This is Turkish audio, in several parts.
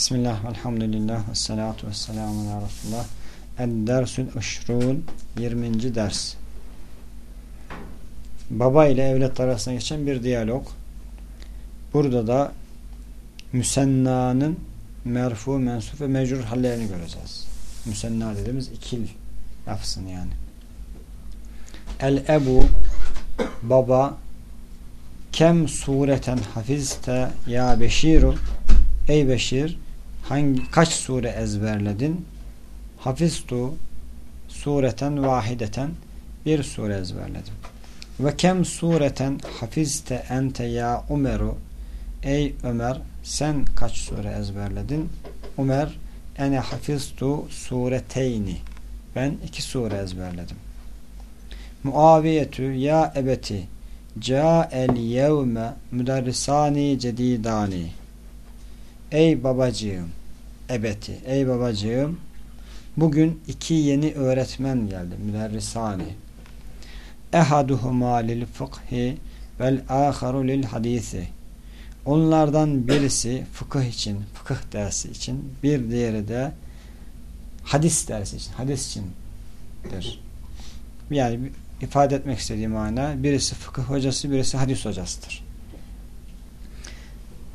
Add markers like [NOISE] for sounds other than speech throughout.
Bismillah, elhamdülillah, ve salatu ve selamu ala Resulullah. El-Dersül Üşrûn 20. ders. Baba ile evlat arasında geçen bir diyalog. Burada da müsennanın merfu, mensuf ve mecrur hallerini göreceğiz. Müsenna dediğimiz ikil lafzını yani. El-Ebu Baba Kem sureten hafizte ya Beşiru Ey Beşir hangi kaç sure ezberledin? Hafiztu sureten vahideten bir sure ezberledim. Ve kem sureten hafizte ente ya Umeru Ey Ömer sen kaç sure ezberledin? Ömer ene hafiztu sureteyni ben iki sure ezberledim. Muaviyetü ya ebeti Ca'el yevme müderrisani cedidani Ey babacığım ebeti ey babacığım bugün iki yeni öğretmen geldi müderrisani ehaduhuma lil fıkhi vel aharu lil hadisi. Onlardan birisi fıkıh için fıkıh dersi için bir diğeri de hadis dersi için hadis içindir. Yani ifade etmek istediğim mana birisi fıkıh hocası birisi hadis hocasıdır.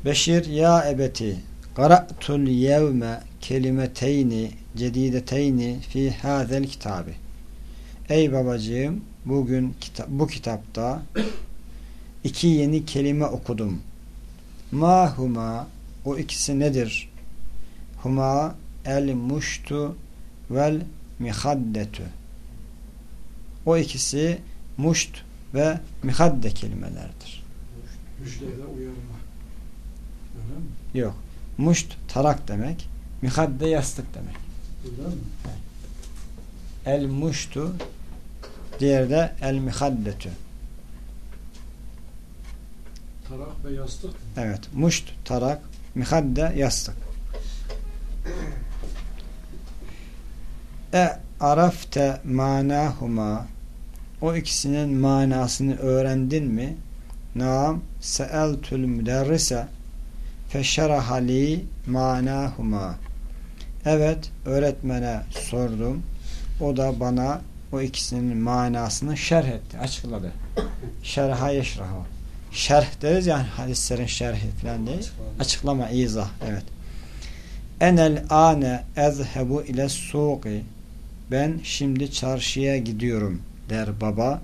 Beşir ya ebeti qara'tul yevme kelimeteyni cedideteyni fi hazel kitabi Ey babacığım bugün kitap, bu kitapta iki yeni kelime okudum. Ma huma o ikisi nedir? Huma el muştu vel mihaddetu o ikisi muşt ve mihadde kelimelerdir. Müşteride uyarma. Öyle mi? Yok. Muşt tarak demek. Mihadde yastık demek. El muştu diğeri de el mihaddetu. Tarak ve yastık. Evet. Muşt tarak, mihadde yastık. E arafte manahuma o ikisinin manasını öğrendin mi? Naam seeltül müderrise feşerahali manahuma Evet öğretmene sordum. O da bana o ikisinin manasını şerh etti, açıkladı. Şerha yeşrahu. Şerh deriz yani hadislerin şerhi falan değil. Açıklama. İzah. Evet. Enel ane ezhebu ile suqi ben şimdi çarşıya gidiyorum der baba.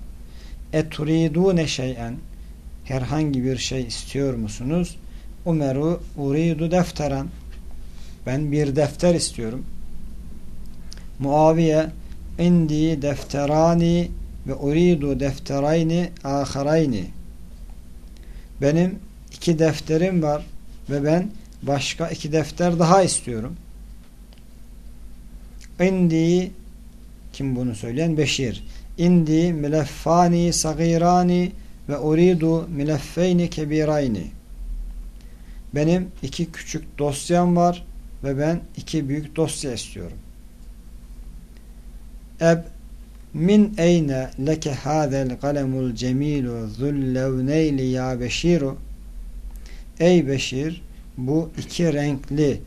Eturidune şeyen herhangi bir şey istiyor musunuz? Umeru uridu defteren ben bir defter istiyorum. Muaviye indi defterani ve uridu defterayni aharayni benim iki defterim var ve ben başka iki defter daha istiyorum. İndi kim bunu söyleyen? Beşir. İndi mileffani sagirani ve uridu mileffeyni kebirayni. Benim iki küçük dosyam var ve ben iki büyük dosya istiyorum. Eb min eyne leke hadel kalemul cemilu zullevneyli ya beşiru Ey Beşir bu iki renkli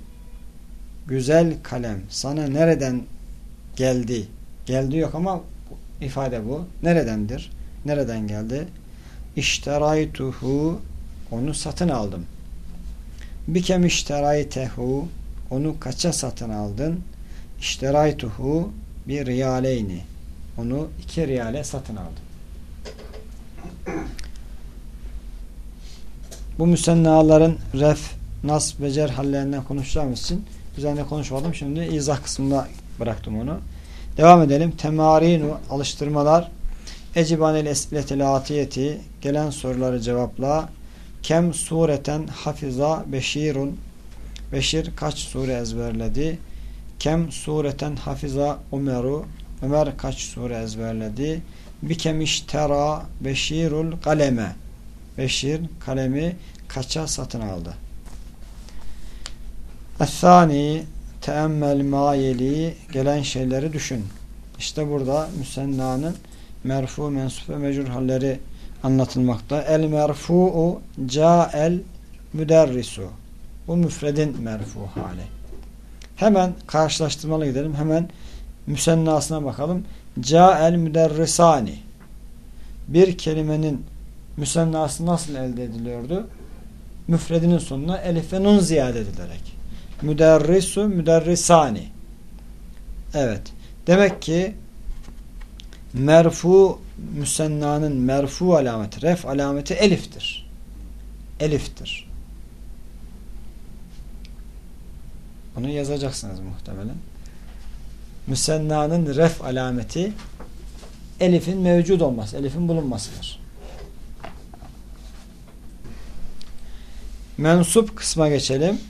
güzel kalem sana nereden geldi? Geldi yok ama ifade bu. Neredendir? Nereden geldi? İşteraytuhu onu satın aldım. Bikem işteraytehu onu kaça satın aldın? İşteraytuhu bir riyaleyni onu iki riyale satın aldım. Bu müsennaların ref, nas ve cer hallerinden konuşacağımız için üzerine konuşmadım. Şimdi izah kısmında bıraktım onu. Devam edelim. Temarinu alıştırmalar Ecibanel esbiletel atiyeti gelen soruları cevapla Kem sureten hafiza beşirun Beşir kaç sure ezberledi? Kem sureten hafiza Umeru Ömer kaç sure ezberledi? Bikemiş tera beşirul kaleme Beşir kalemi kaça satın aldı? Ethani teemmel mayeli gelen şeyleri düşün. İşte burada müsennanın merfu, mensup ve halleri anlatılmakta. El merfu'u ca'el müderrisu. Bu müfredin merfu hali. Hemen karşılaştırmalı gidelim. Hemen müsennasına bakalım. Ca'el müderrisani. Bir kelimenin müsennası nasıl elde ediliyordu? Müfredinin sonuna elif nun ziyade edilerek. Müderrisu müderrisani. Evet. Demek ki merfu müsennanın merfu alameti, ref alameti eliftir. Eliftir. Bunu yazacaksınız muhtemelen. Müsennanın ref alameti elifin mevcud olması, elifin bulunmasıdır. Mensup kısma geçelim.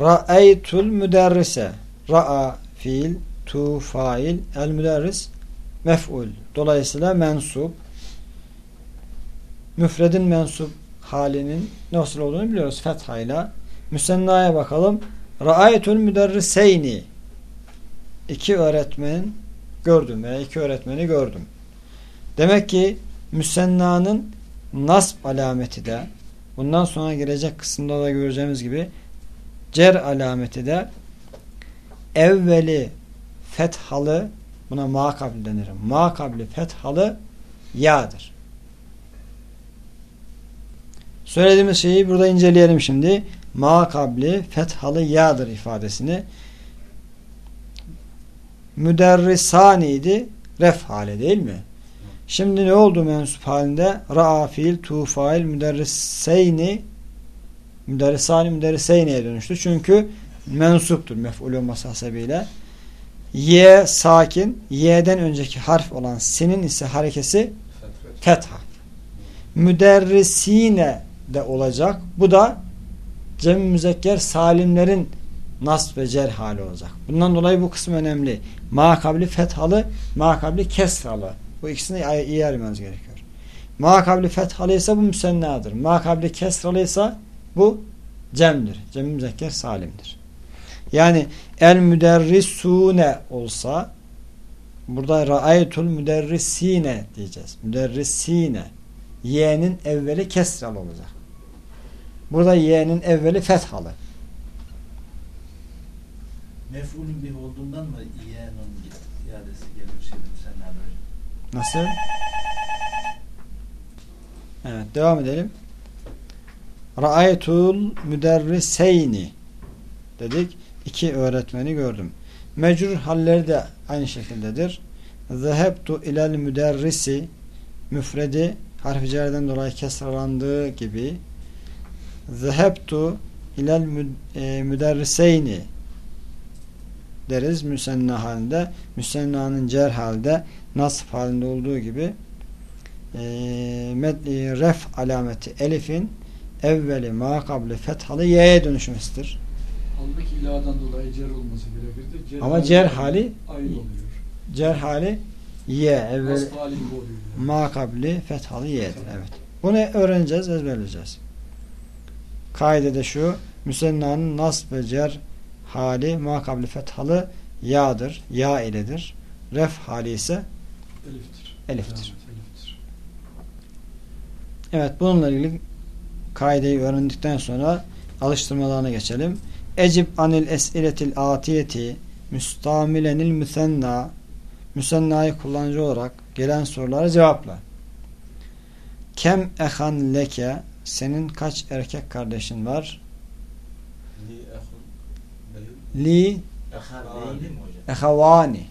Ra'eytul müderrise. Ra'a fiil, tu fail, el müderris mef'ul. Dolayısıyla mensup. Müfredin mensup halinin nasıl olduğunu biliyoruz fethayla. Müsennaya bakalım. Ra'aytul müderriseyni. İki öğretmen gördüm veya iki öğretmeni gördüm. Demek ki müsennanın nasb alameti de bundan sonra girecek kısımda da göreceğimiz gibi cer alameti de evveli fethalı buna ma kabli denir. Ma kabli fethalı ya'dır. Söylediğimiz şeyi burada inceleyelim şimdi. Ma kabli fethalı ya'dır ifadesini. Müderrisaniydi. Ref hali değil mi? Şimdi ne oldu mensup halinde? Ra'a fiil, tu fail, müderriseyni müderrisani müderriseyni'ye dönüştü. Çünkü mensuptur mef'ul olması hasebiyle. Y sakin. Y'den önceki harf olan senin ise harekesi fetha. Müderrisine de olacak. Bu da cem müzekker salimlerin nasb ve cer hali olacak. Bundan dolayı bu kısım önemli. Ma kabli fethalı, ma kabli kesralı. Bu ikisini iyi ayırmanız gerekiyor. Ma kabli fethalı ise bu müsennadır. Ma kabli kesralı ise bu cemdir. Cem müzekker salimdir. Yani el müderrisune olsa burada ra'aytul müderrisine diyeceğiz. Müderrisine. Y'nin evveli kesralı olacak. Burada y'nin evveli fethalı. Mef'ulün bih olduğundan mı İ'nin iadesi geliyor şimdi sen? Nasıl? Evet devam edelim. Ra'aytul müderriseyni dedik. İki öğretmeni gördüm. Mecrur halleri de aynı şekildedir. Zehebtu ilel müderrisi müfredi harfi cerden dolayı kesralandığı gibi Zehebtu ilel e, müderriseyni deriz müsenna halinde. Müsennanın cer halde nasf halinde olduğu gibi e, ref alameti elifin evveli ma kabli fethalı y'ye dönüşmesidir. Halbuki iladan dolayı cer olması gerekirdi. Cer Ama cer hali ayrı oluyor. cer hali y evveli Nasıl hali gibi oluyor. Yani. ma kabli fethalı y'dir. Evet. Bunu öğreneceğiz, ezberleyeceğiz. Kaide de şu müsennanın nasb ve cer hali ma kabli fethalı ya'dır. Ya iledir. Ref hali ise Eliftir. eliftir. Evet, eliftir. Evet bununla ilgili kaideyi öğrendikten sonra alıştırmalarına geçelim. Ecib anil esiletil atiyeti müstamilenil müsenna müsennayı kullanıcı olarak gelen sorulara cevapla. Kem ehan leke senin kaç erkek kardeşin var? Li ehavani.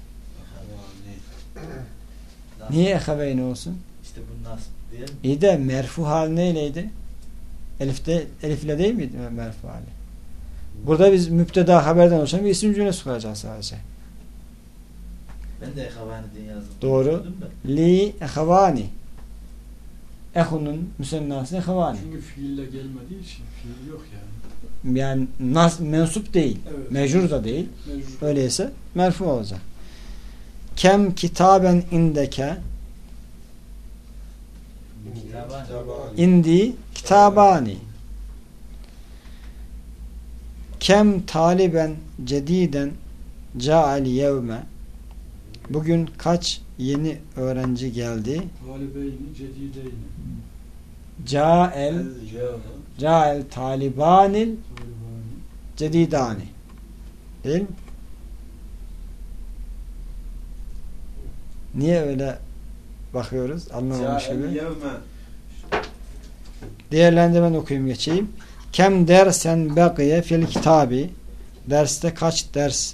Niye ehaveyni olsun? İşte bu nasıl değil mi? İyi de merfu hali neyleydi? Elifte, elifle değil miydi merfu hali? Burada biz müpteda haberden oluşan bir isim cümlesi kuracağız sadece. Ben de Ehaveyni diye yazdım. Doğru. Li ehavani. Ehunun müsennası ehavani. Çünkü fiille gelmediği için fiil yok yani. Yani nas, mensup değil. Evet. Mecrur da değil. Mecbur. Öyleyse merfu olacak. Kem kitaben indeke Kitabani. indi kitabani. Kem taliben cediden ca'al yevme Bugün kaç yeni öğrenci geldi? Talibeyni, cedideyni. Ca'el Ca'el talibanil Talibani. cedidani. Değil mi? Niye öyle bakıyoruz? Anlamamış gibi. Değerlendirmen okuyayım geçeyim. Kem dersen bekiye fil kitabi derste kaç ders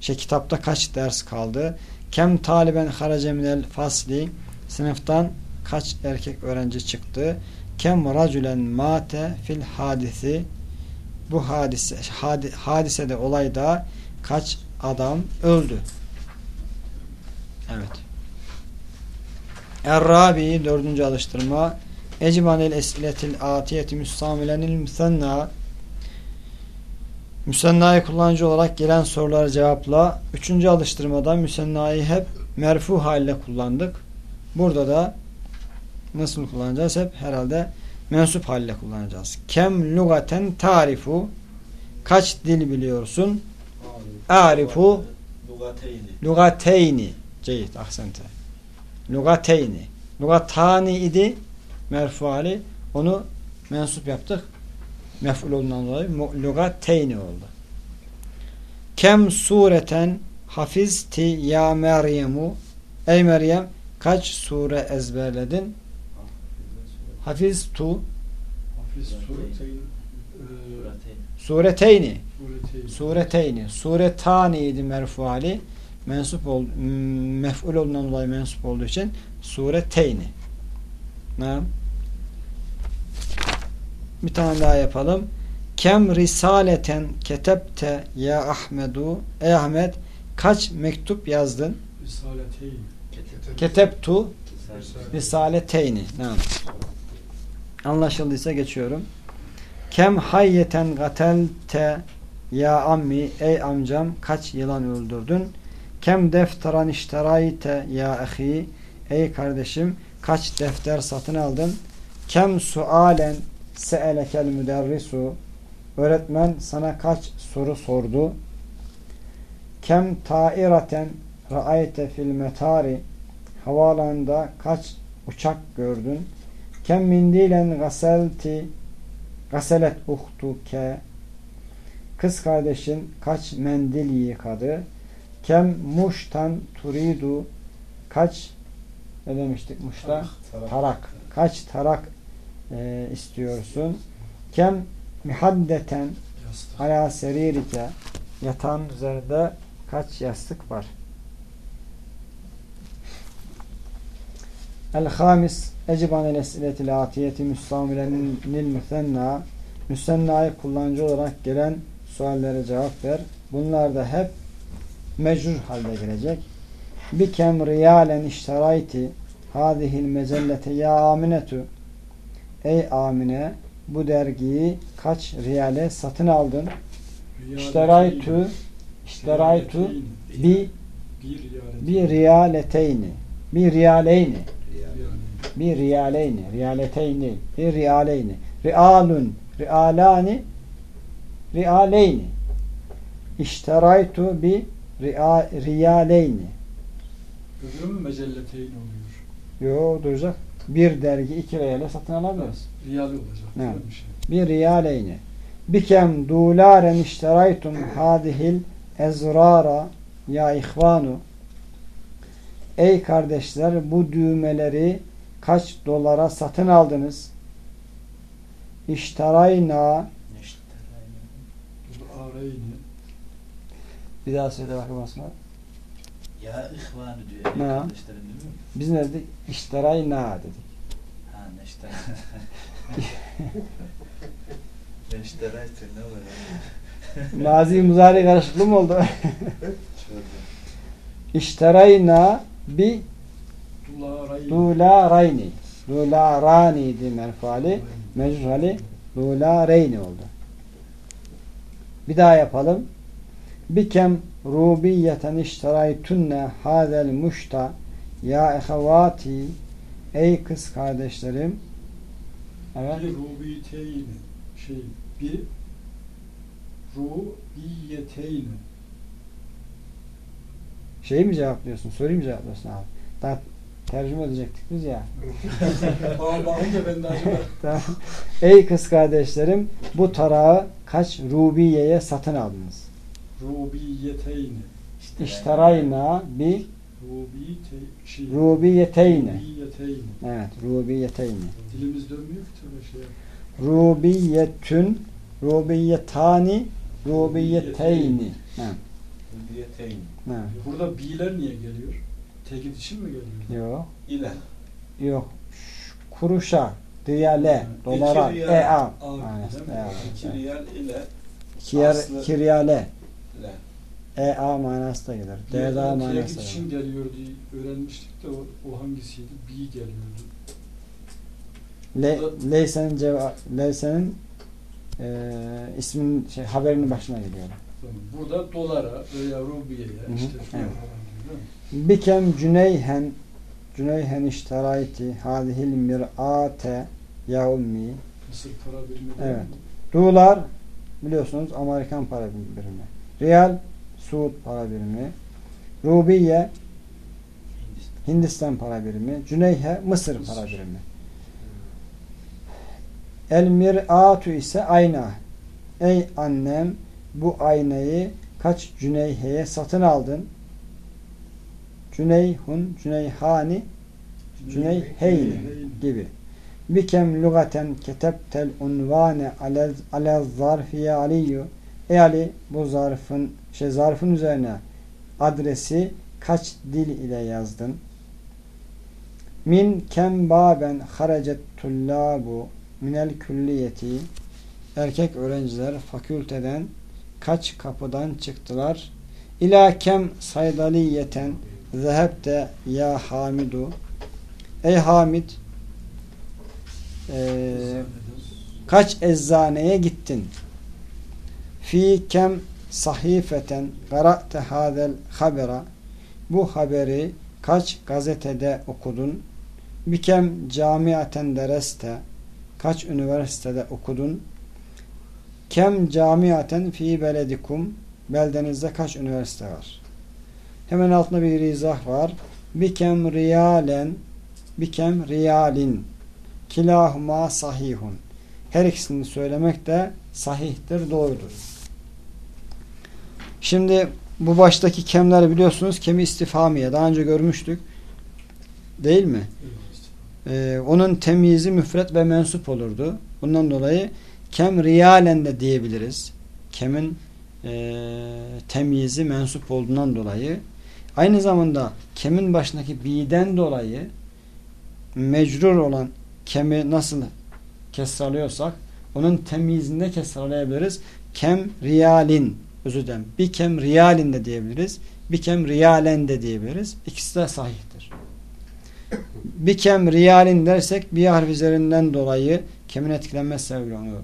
şey kitapta kaç ders kaldı? Kem taliben harace minel fasli sınıftan kaç erkek öğrenci çıktı? Kem racülen mate fil hadisi bu hadise hadi, hadisede olayda kaç adam öldü? Evet. Errabi dördüncü alıştırma Ecibanil esiletil atiyeti müstamilenil müsenna Müsennayı kullanıcı olarak gelen soruları cevapla. Üçüncü alıştırmada müsennayı hep merfu halde kullandık. Burada da nasıl kullanacağız? Hep herhalde mensup halde kullanacağız. Kem lugaten tarifu kaç dil biliyorsun? Arifu Lugateyni. lugateyni Ceyit ahsente. Lugateyni. Lugatani idi merfu hali. Onu mensup yaptık. Mef'ul olduğundan dolayı lugateyni oldu. Kem sureten hafizti ya Meryemu Ey Meryem kaç sure ezberledin? Hafiz sureteyn Lugateyni. sureteyni sureteyn. Sureteyni. Suretani idi merfu hali. Mensup ol, mef'ul olduğundan dolayı mensup olduğu için sureteyni. Ne? Bir tane daha yapalım. Kem risaleten ketebte ya Ahmedu. Ey Ahmet kaç mektup yazdın? Risaleteyn. Ketebtu Risale. risaleteyni. Ne? Anlaşıldıysa geçiyorum. Kem hayyeten gatelte ya ammi ey amcam kaç yılan öldürdün? Kem defteran işterayte ya ahi ey kardeşim kaç defter satın aldın? Kem sualen seelekel müderrisu öğretmen sana kaç soru sordu? Kem tairaten raayte fil metari havaalanında kaç uçak gördün? Kem mindilen gaselti gaselet uhtuke kız kardeşin kaç mendil yıkadı? Kem muştan turidu kaç ne demiştik muşta? Tarak. Kaç tarak e, istiyorsun? Kem mihaddeten ala seririke yatağın üzerinde kaç yastık var? El-Hamis Eciban el-Esiletil Atiyeti Müstamilenil Müsenna Müsenna'yı kullanıcı olarak gelen suallere cevap ver. Bunlar da hep mecrur halde gelecek. Bikem riyalen işterayti hadihil mecellete ya aminetu Ey Amine bu dergiyi kaç riyale satın aldın? İşteraytu İşteraytu bi bir riyaleteyn. bir riyaleteyni. Bir riyaleyni. Bir riyaleyni. Riyaleteyni. Bir riyaleyni. Rialun. Rialani. Rialeyni. İşteraytu bi riyaleyni. Öbürü mü mecelleteyn oluyor? Yo duracak. Bir dergi iki riyale satın alamıyoruz. Riyal olacak. Ne? Güzel bir şey. Bir riyaleyni. Bikem dularen işteraytum [CLEARS THROAT] hadihil ezrara ya ihvanu. Ey kardeşler bu düğmeleri kaç dolara satın aldınız? Arayını bir daha söyle bakayım Osman. Ya ihvanı diyor. Ne? Ne? Kardeşlerim değil mi? Biz ne dedik? İşterayna dedik. Ha neşterayni. [LAUGHS] Neşterayni ne oluyor? [LAUGHS] Mazi muzari karışıklığı mı oldu? İşterayna bi dularayni. Dularani idi merfali. Mecrali dulareyni oldu. Bir daha yapalım. Bikem rubiyeten işteraytunne hazel muşta ya ehevati ey kız kardeşlerim evet Bir rubiteyn şey bir rubiyeteyn şeyi mi cevaplıyorsun soruyu mu cevaplıyorsun abi daha tercüme edecektik biz ya. [LAUGHS] [LAUGHS] Tamam. Ey kız kardeşlerim bu tarağı kaç rubiyeye satın aldınız? Rubiyeteyni. İştarayna bi Rubiyete rubiyeteyne. Rubiyeteyni. Evet, rubiyeteyne. Dilimiz dönmüyor ki tabii şey. Rubiyetün, rubiyetani, rubiyeteyni. Evet, Hürriyeteyn evet. Burada bi'ler niye geliyor? Tekit için mi geliyor? Yok, ile yok. Kuruşa, riyale, dolara, ea. İki evet. riyal ile Kiyar, Aslı- le. ea manası da gelir. Deda Diğerleri manası da için gelir. geliyor diye öğrenmiştik de o, o hangisiydi? Bi geliyordu. Le, Leysen'in ceva, Leysen'in eee ismin şey haberinin başına geliyor. Burada dolara veya rubiyeye hı, işte evet. Bikem cüneyhen cüneyhen işterayti hadihil mir'ate ya ummi Mısır para birimi Evet. Dolar biliyorsunuz Amerikan para birimi. Riyal Suud para birimi. Rubiye Hindistan. Hindistan para birimi. Cüneyhe Mısır Mısır. para birimi. El mir'atu ise ayna. Ey annem bu aynayı kaç cüneyheye satın aldın? Cüneyhun, cüneyhani, cüneyheyni gibi. Bikem lugaten ketebtel unvane ale, ale zarfiye aliyyu. Ey bu zarfın şey zarfın üzerine adresi kaç dil ile yazdın? Min kem baben haracet tullabu minel külliyeti erkek öğrenciler fakülteden kaç kapıdan çıktılar? İlâ kem saydaliyeten zehebte ya Hamidu Ey Hamid eee, kaç eczaneye gittin? Fi kem sahifeten qara'te hadel habera bu haberi kaç gazetede okudun? Bikem camiaten dereste kaç üniversitede okudun? Kem camiaten fi beledikum beldenizde kaç üniversite var? Hemen altında bir izah var. Bikem riyalen bikem riyalin kilahuma sahihun her ikisini söylemek de sahihtir, doğrudur. Şimdi bu baştaki kemleri biliyorsunuz kemi istifamiye daha önce görmüştük. Değil mi? Ee, onun temyizi müfret ve mensup olurdu. Bundan dolayı kem riyalen de diyebiliriz. Kemin e, temyizi mensup olduğundan dolayı aynı zamanda kemin başındaki bi'den dolayı mecrur olan kemi nasıl kesralıyorsak onun temyizinde kesralayabiliriz. Kem riyalin özür dilerim. Bir kem riyalin de diyebiliriz. Bir kem riyalen de diyebiliriz. İkisi de sahihtir. Bir kem riyalin dersek bir harf üzerinden dolayı kemin etkilenmez sebebiyle onu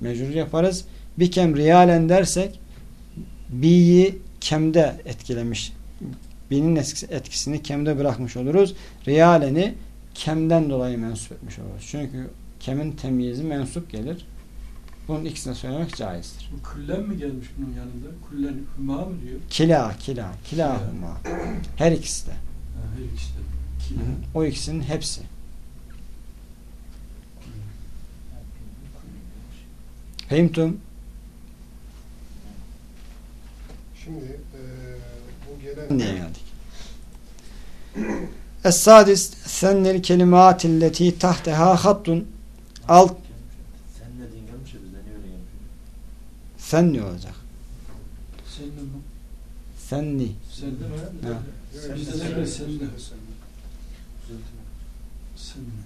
mecbur yaparız. Bir kem riyalen dersek bi'yi kemde etkilemiş. Bi'nin etkisini kemde bırakmış oluruz. Riyaleni kemden dolayı mensup etmiş oluruz. Çünkü kemin temyizi mensup gelir. Bunun ikisini söylemek caizdir. Bu küllen mi gelmiş bunun yanında? Küllen hüma mı diyor? Kila, kila, kilahuma. Her ikisi de. Ha, her ikisi de. Kila. O ikisinin hepsi. Fehimtum. Şimdi eee bu gelen Niye geldik? Es-sadis sennel kelimatilleti tahteha hattun alt Sen ne din gelmiş ya bizde niye öyle gelmiş? Sen ne olacak? Sen de mi? Senni. Sen de mi? Ha. Sen de Sen değil mi? Sen de. Sen de.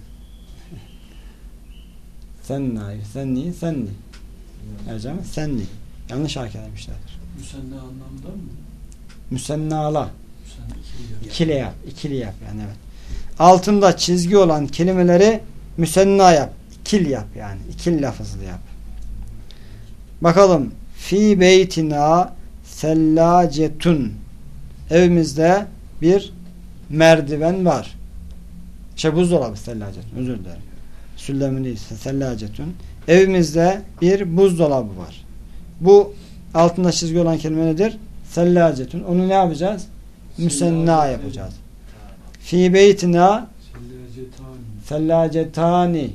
Senni hayır. Senni, senni. Ercan senni. Yanlış hareket etmişlerdir. Müsenna anlamda mı? Müsennala. İkili yap. ikili yap yani evet. Altında çizgi olan kelimeleri müsenna yap. İkil yap yani. İkil lafızlı yap. Bakalım. Fi beytina sellacetun. Evimizde bir merdiven var. Şey buzdolabı sellacetun. Özür dilerim. Süllemi değil. Sellacetun. Evimizde bir buzdolabı var. Bu altında çizgi olan kelime nedir? Sellacetun. Onu ne yapacağız? Müsenna yapacağız. Fi beytina Sellacetani. sellacetani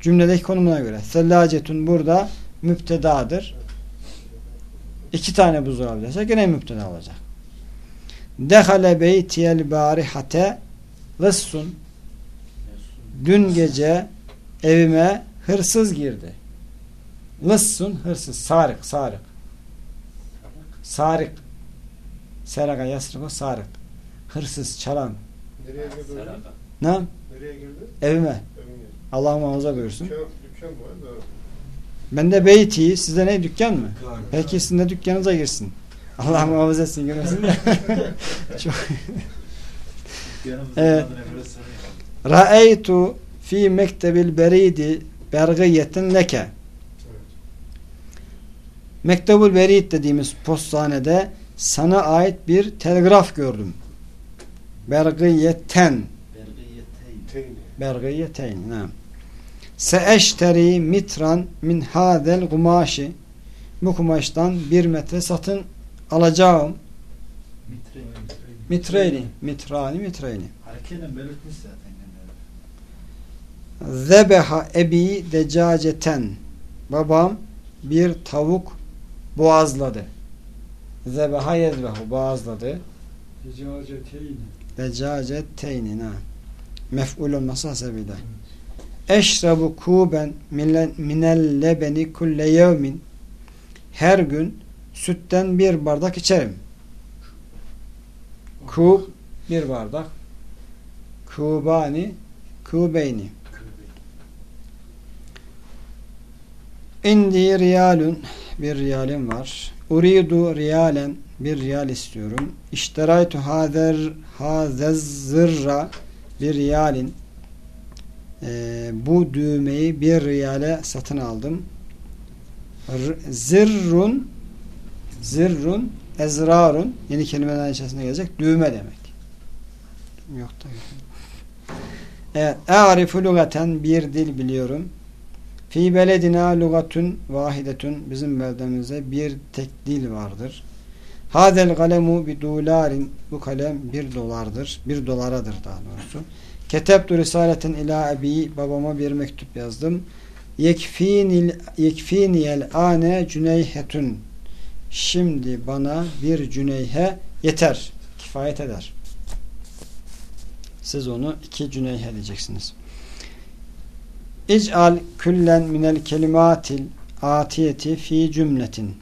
cümledeki konumuna göre. Sellacetun burada müptedadır. İki tane buzdolabı dese gene müpteda olacak. Dehale beytiyel barihate lıssun dün gece evime hırsız girdi. Lıssun hırsız. Sarık. Sarık. Sarık. Seraka yasrıfı sarık. Hırsız. Çalan. Nereye girdi? Ne? Nereye girdi? Evime. Allah muhafaza buyursun. Dükkan, dükkan var da. Bende beyti. Sizde ne? Dükkan mı? Peki sizin de dükkanınıza girsin. Allah muhafaza etsin girmesin de. [LAUGHS] Çok. Evet. Ra'eytu fi mektebil beridi bergiyetin leke. Mektebul berid dediğimiz postanede sana ait bir telgraf gördüm. Bergiyeten. Bergiyeteyn. Teyni. Seeşteri mitran min hadel kumaşi. Bu kumaştan bir metre satın alacağım. Mitre. Mitreyni. Mitrani mitreyni. Hareketle belirtmiş zaten. Zebeha ebi decaceten. Babam bir tavuk boğazladı. Zebeha yezbehu boğazladı. Decaceteyni. Ha. Mef'ul olması hasebiyle. Eşrabu kuben minel lebeni kulle yevmin. Her gün sütten bir bardak içerim. Kub bir bardak. Kubani kubeyni. İndi riyalun bir riyalim var. Uridu riyalen bir riyal istiyorum. İşteraytu hazer hazez zırra bir riyalin Ee, bu düğmeyi bir riyale satın aldım. R- zırrun zırrun ezrarun yeni kelimeler içerisinde gelecek düğme demek. Yok da. Evet. E'arifu lugaten bir dil biliyorum. Fi beledina lugatun vahidetun bizim beldemizde bir tek dil vardır. Hadel kalemu bi dolarin bu kalem bir dolardır. Bir dolaradır daha doğrusu. Ketebtu risaleten ila ebi babama bir mektup yazdım. Yekfinil yekfiniyel ane cüneyhetun. Şimdi bana bir cüneyhe yeter. Kifayet eder. Siz onu iki cüneyhe diyeceksiniz. İc'al küllen minel kelimatil atiyeti fi cümletin.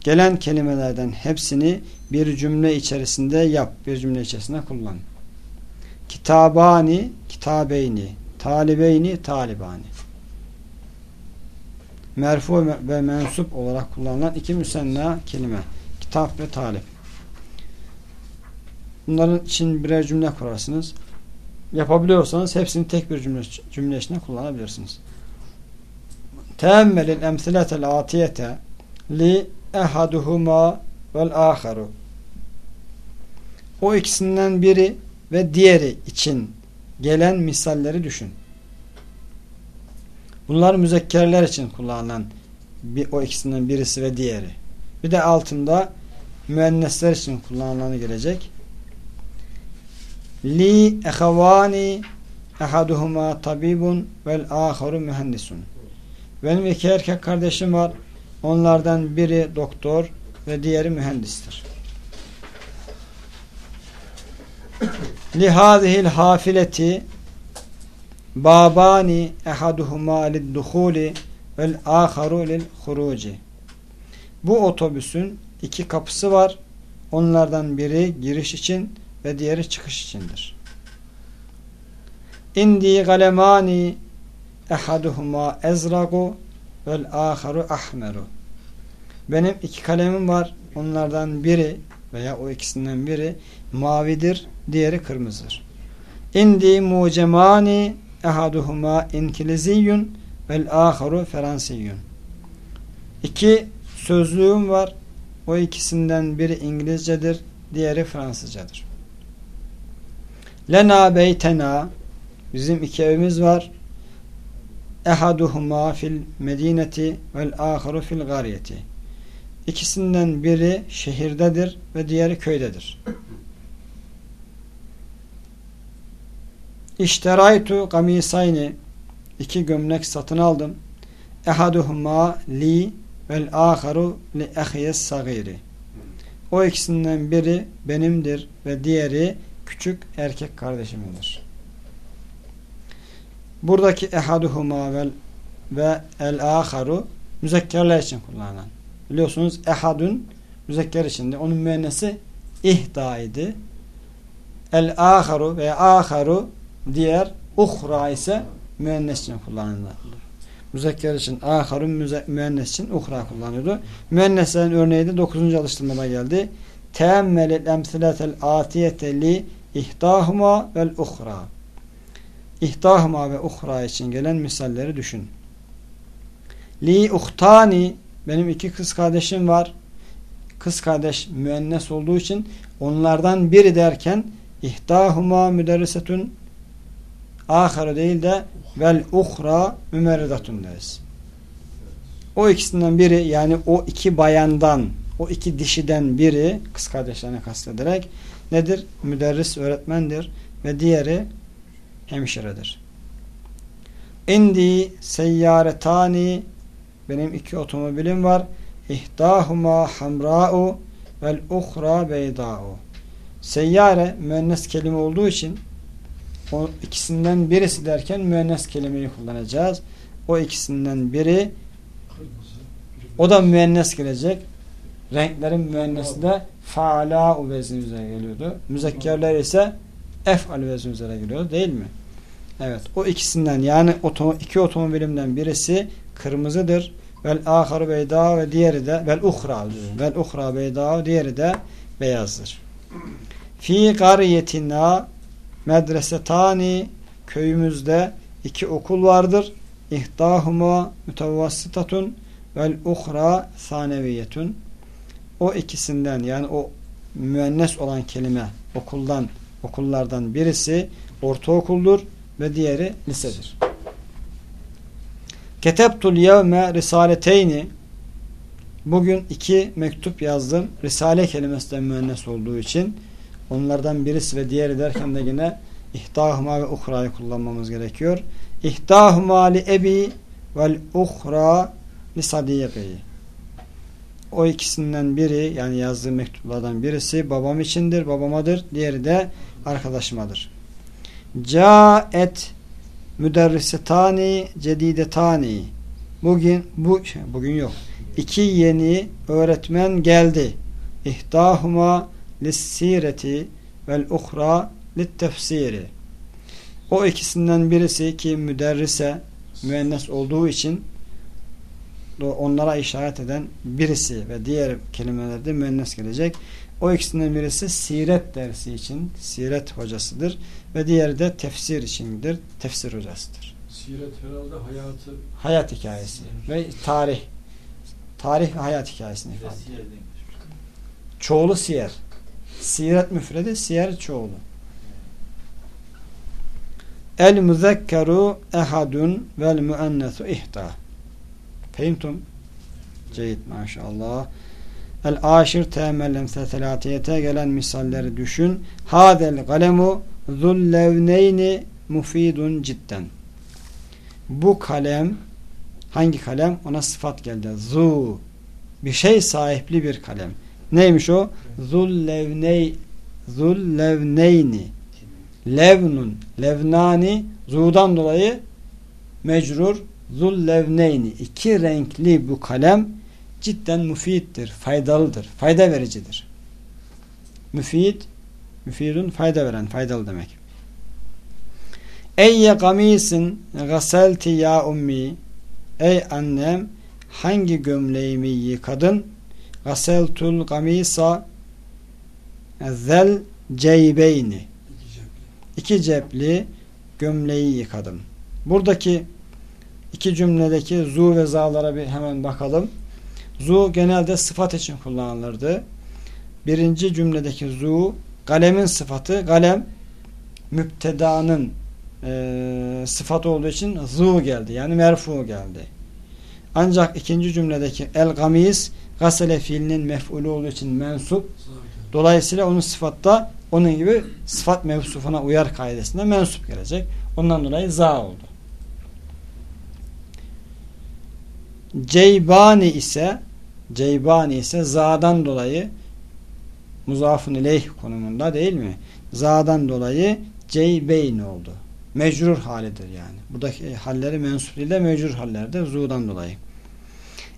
Gelen kelimelerden hepsini bir cümle içerisinde yap. Bir cümle içerisinde kullan. Kitabani, kitabeyni, talibeyni, talibani. Merfu ve mensup olarak kullanılan iki müsenna kelime. Kitap ve talip. Bunların için birer cümle kurarsınız. Yapabiliyorsanız hepsini tek bir cümle, cümle içinde kullanabilirsiniz. Teemmelil emsiletel atiyete li ehaduhuma vel aharu o ikisinden biri ve diğeri için gelen misalleri düşün. Bunlar müzekkerler için kullanılan bir, o ikisinden birisi ve diğeri. Bir de altında müennesler için kullanılanı gelecek. Li ehavani ehaduhuma tabibun vel aharu mühendisun. Benim iki erkek kardeşim var. Onlardan biri doktor ve diğeri mühendistir. Li hadihil hafileti babani ehaduhuma lid-duhuli vel aharu lil huruci. Bu otobüsün iki kapısı var. Onlardan biri giriş için ve diğeri çıkış içindir. İndi galemani ehaduhuma ezragu vel aharu ahmeru. Benim iki kalemim var. Onlardan biri veya o ikisinden biri mavidir, diğeri kırmızıdır. İndi mucemani ehaduhuma inkiliziyyun vel aharu fransiyun. İki sözlüğüm var. O ikisinden biri İngilizcedir, diğeri Fransızcadır. Lena beytena bizim iki evimiz var. Ehaduhuma fil medineti vel aharu fil gariyeti. İkisinden biri şehirdedir ve diğeri köydedir. İşteraytu gamisayni iki gömlek satın aldım. Ehaduhuma li vel aharu li ehiyes sagiri. O ikisinden biri benimdir ve diğeri küçük erkek kardeşimdir. Buradaki ehaduhuma vel ve el aharu müzekkerler için kullanılan. Biliyorsunuz ehadun müzekker içinde. Onun müennesi ihda idi. El aharu veya aharu diğer uhra ise müennes için kullanılır. Müzekker için aharu müennes için uhra kullanıyordu. Müenneslerin örneği de 9. alıştırmada geldi. Teemmelil emsiletel atiyete li ihdahuma vel uhra. İhdahuma ve uhra için gelen misalleri düşün. Li uhtani benim iki kız kardeşim var. Kız kardeş müennes olduğu için onlardan biri derken ihdahuma müderrisetun aharu değil de vel uhra mümerridatun deriz. O ikisinden biri yani o iki bayandan o iki dişiden biri kız kardeşlerine kastederek nedir? Müderris öğretmendir ve diğeri hemşiredir. İndi seyyaretani benim iki otomobilim var. İhdahuma hamra'u vel uhra beyda'u. Seyyare müennes kelime olduğu için o ikisinden birisi derken müennes kelimeyi kullanacağız. O ikisinden biri o da müennes gelecek. Renklerin müennesi de faala vezni üzere geliyordu. Müzekkerler ise efal vezni üzere geliyor değil mi? Evet. O ikisinden yani iki otomobilimden birisi kırmızıdır. Vel aharu beyda ve diğeri de vel uhra vel uhra beyda diğeri de beyazdır. Fi kariyetina medresetani köyümüzde iki okul vardır. İhdahuma mütevvassitatun vel uhra saneviyetun. O ikisinden yani o müennes olan kelime okuldan okullardan birisi ortaokuldur ve diğeri lisedir. Ketebtul yevme risaleteyni Bugün iki mektup yazdım. Risale kelimesi de müennes olduğu için onlardan birisi ve diğeri derken de yine ihtahuma ve uhra'yı kullanmamız gerekiyor. İhtahuma li ebi vel uhra li sadiqi. O ikisinden biri yani yazdığı mektuplardan birisi babam içindir, babamadır. Diğeri de arkadaşımadır. Caet müderrisetani cedidetani. Bugün bu bugün yok. İki yeni öğretmen geldi. İhtahuma lissireti vel uhra littefsiri. O ikisinden birisi ki müderrise müennes olduğu için onlara işaret eden birisi ve diğer kelimelerde müennes gelecek. O ikisinden birisi siret dersi için siret hocasıdır ve diğeri de tefsir içindir. Tefsir hocasıdır. Siret herhalde hayatı Hayat hikayesi ve tarih. Tarih ve hayat hikayesini ifade ediyor. Çoğulu siyer. Siret müfredi, siyer çoğulu. El müzekkeru ehadun vel müennesu ihta. Fehimtum? Ceyid maşallah. El aşir temel emsetelatiyete gelen misalleri düşün. Hadel galemu zullevneyni mufidun cidden. Bu kalem hangi kalem? Ona sıfat geldi. Zu bir şey sahipli bir kalem. Neymiş o? Zullevney Zullevneyni Levnun Levnani Zu'dan dolayı mecrur Zullevneyni iki renkli bu kalem cidden müfittir, faydalıdır, fayda vericidir. Müfid müfidun fayda veren, faydalı demek. Eyye gamisin gaselti ya ummi Ey annem hangi gömleğimi yıkadın? Gaseltul gamisa zel ceybeyni iki cepli gömleği yıkadım. Buradaki iki cümledeki zu ve zalara bir hemen bakalım. Zu genelde sıfat için kullanılırdı. Birinci cümledeki zu kalemin sıfatı. Kalem müptedanın e, sıfatı olduğu için zu geldi. Yani merfu geldi. Ancak ikinci cümledeki el gamis gasele fiilinin mef'ulü olduğu için mensup. Dolayısıyla onun sıfatta Onun gibi sıfat mevsufuna uyar kaidesinde mensup gelecek. Ondan dolayı za oldu. Ceybani ise Ceybani ise za'dan dolayı muzafun ileyh konumunda değil mi? Za'dan dolayı ceybeyn oldu. Mecrur halidir yani. Buradaki halleri mensup de mecrur hallerdir zu'dan dolayı.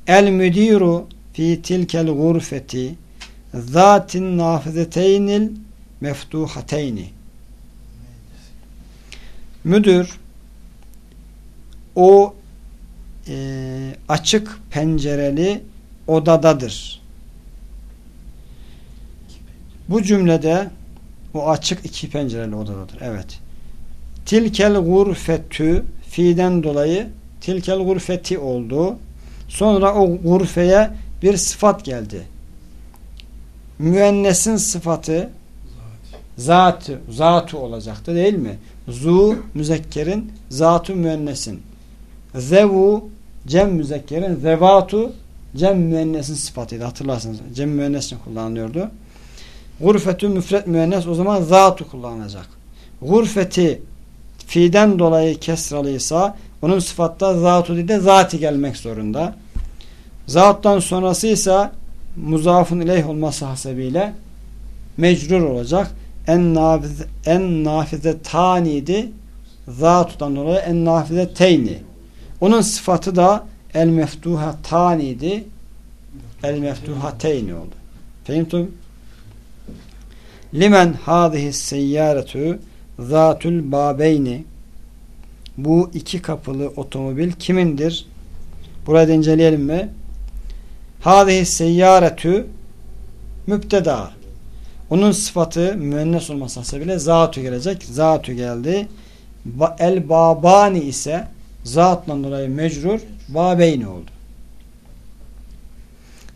El müdiru fi tilkel gurfeti zatin nafizeteynil meftuhateyni müdür o e, açık pencereli odadadır. Bu cümlede o açık iki pencereli odadadır. Evet. Tilkel gurfetü fiiden dolayı tilkel gurfeti oldu. Sonra o gurfeye bir sıfat geldi. Müennesin sıfatı zatı, zatı olacaktı değil mi? Zu müzekkerin, zatu müennesin. Zevu cem müzekkerin, zevatu cem müennesin sıfatıydı hatırlarsınız. Cem müennes için kullanılıyordu. Gurfetü müfret müennes o zaman zatu kullanılacak. Gurfeti fiiden dolayı kesralıysa onun sıfatta zatu değil de zati gelmek zorunda. Zattan sonrası ise muzafın ileyh olması hasebiyle mecrur olacak. En nafize, en nafize taniydi. Zatudan dolayı en nafize teyni. Onun sıfatı da el meftuha taniydi. El meftuha teyni oldu. Fehimtum? Limen hadihi seyyaretu zatul babeyni bu iki kapılı otomobil kimindir? Burada inceleyelim mi? Hadihi seyyaretü müpteda. Onun sıfatı müennes olması hasebiyle zatü gelecek. Zatü geldi. El babani ise zatla dolayı mecrur babeyni oldu.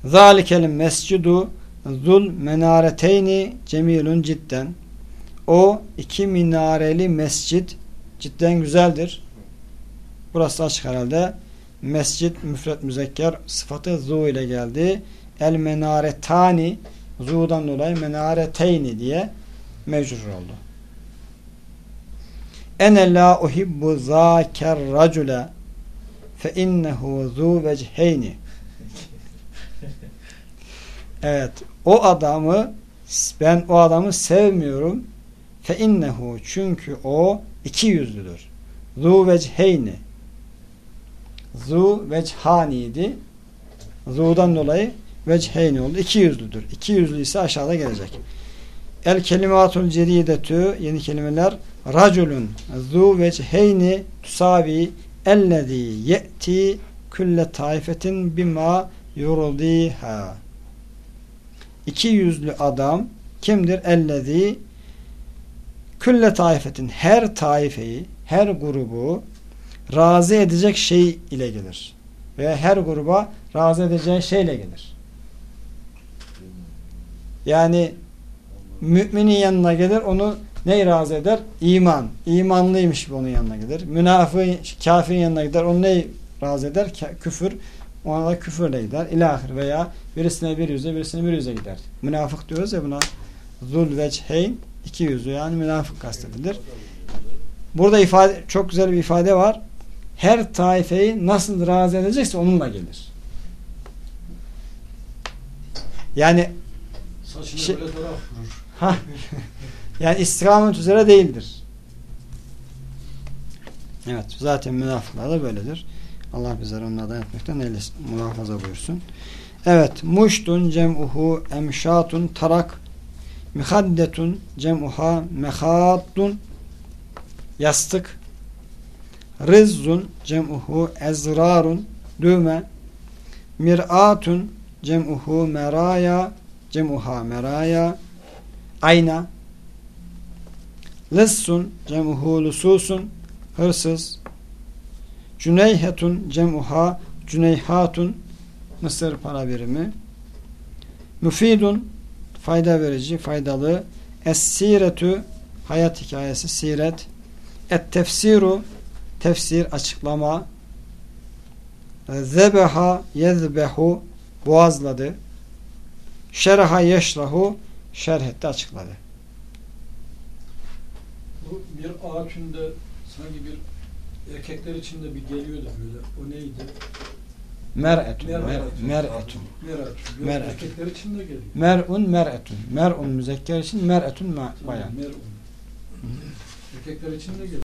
Zalikel mescidu zul menareteyni cemilun cidden. O iki minareli mescit cidden güzeldir. Burası açık herhalde. Mescit müfret müzekker sıfatı zu ile geldi. El menaretani zu'dan dolayı menareteyni diye mecrur oldu. Ene la uhibbu zâker racule fe innehu zu vecheyni [LAUGHS] Evet. O adamı ben o adamı sevmiyorum. Fe innehu çünkü o iki yüzlüdür. Zu vecheyni Zu vechhaniydi. Zu'dan dolayı vecheyni oldu. İki yüzlüdür. İki yüzlü ise aşağıda gelecek. El kelimatul ceridetü yeni kelimeler raculun zu vecheyni tusavi ellezî ye'ti külle taifetin bima yoruldiha İki yüzlü adam kimdir? Ellezî külle taifetin her taifeyi her grubu razı edecek şey ile gelir. Veya her gruba razı edeceği şeyle gelir. Yani müminin yanına gelir onu ne razı eder? İman. İmanlıymış onun yanına gelir. Münafı kafirin yanına gider. Onu ne razı eder? Küfür. Ona da küfürle gider. İlahir veya birisine bir yüze birisine bir yüze gider. Münafık diyoruz ya buna zul vecheyn iki yüzü yani münafık kastedilir. Burada ifade çok güzel bir ifade var. Her taifeyi nasıl razı edecekse onunla gelir. Yani Saçını Şey- böyle taraf vurur. Ha. yani istikamet üzere değildir. Evet. Zaten münafıklar da böyledir. Allah bizleri onlardan etmekten eylesin. Muhafaza buyursun. Evet. Muştun cem'uhu emşatun tarak mihaddetun cem'uha mehaddun yastık Rizzun cem'uhu ezrarun düğme mir'atun cem'uhu meraya cem'uha meraya ayna lissun cem'uhu lususun hırsız cüneyhetun cem'uha cüneyhatun mısır para birimi. Müfidun fayda verici faydalı. Es-siretü hayat hikayesi siret. Et tefsiru tefsir açıklama. Zebeha yezbehu boğazladı. Şerha yeşrahu şerh etti açıkladı. Bu bir ağaçında sanki bir erkekler içinde bir geliyordu böyle. O neydi? Mer'etun. Mer, Mer'etun. mer'etun. Merak. Erkekler içinde geliyor. Mer'un mer'etun. Mer'un müzekker için mer'etun bayan. Mer'un. Erkekler içinde geliyor.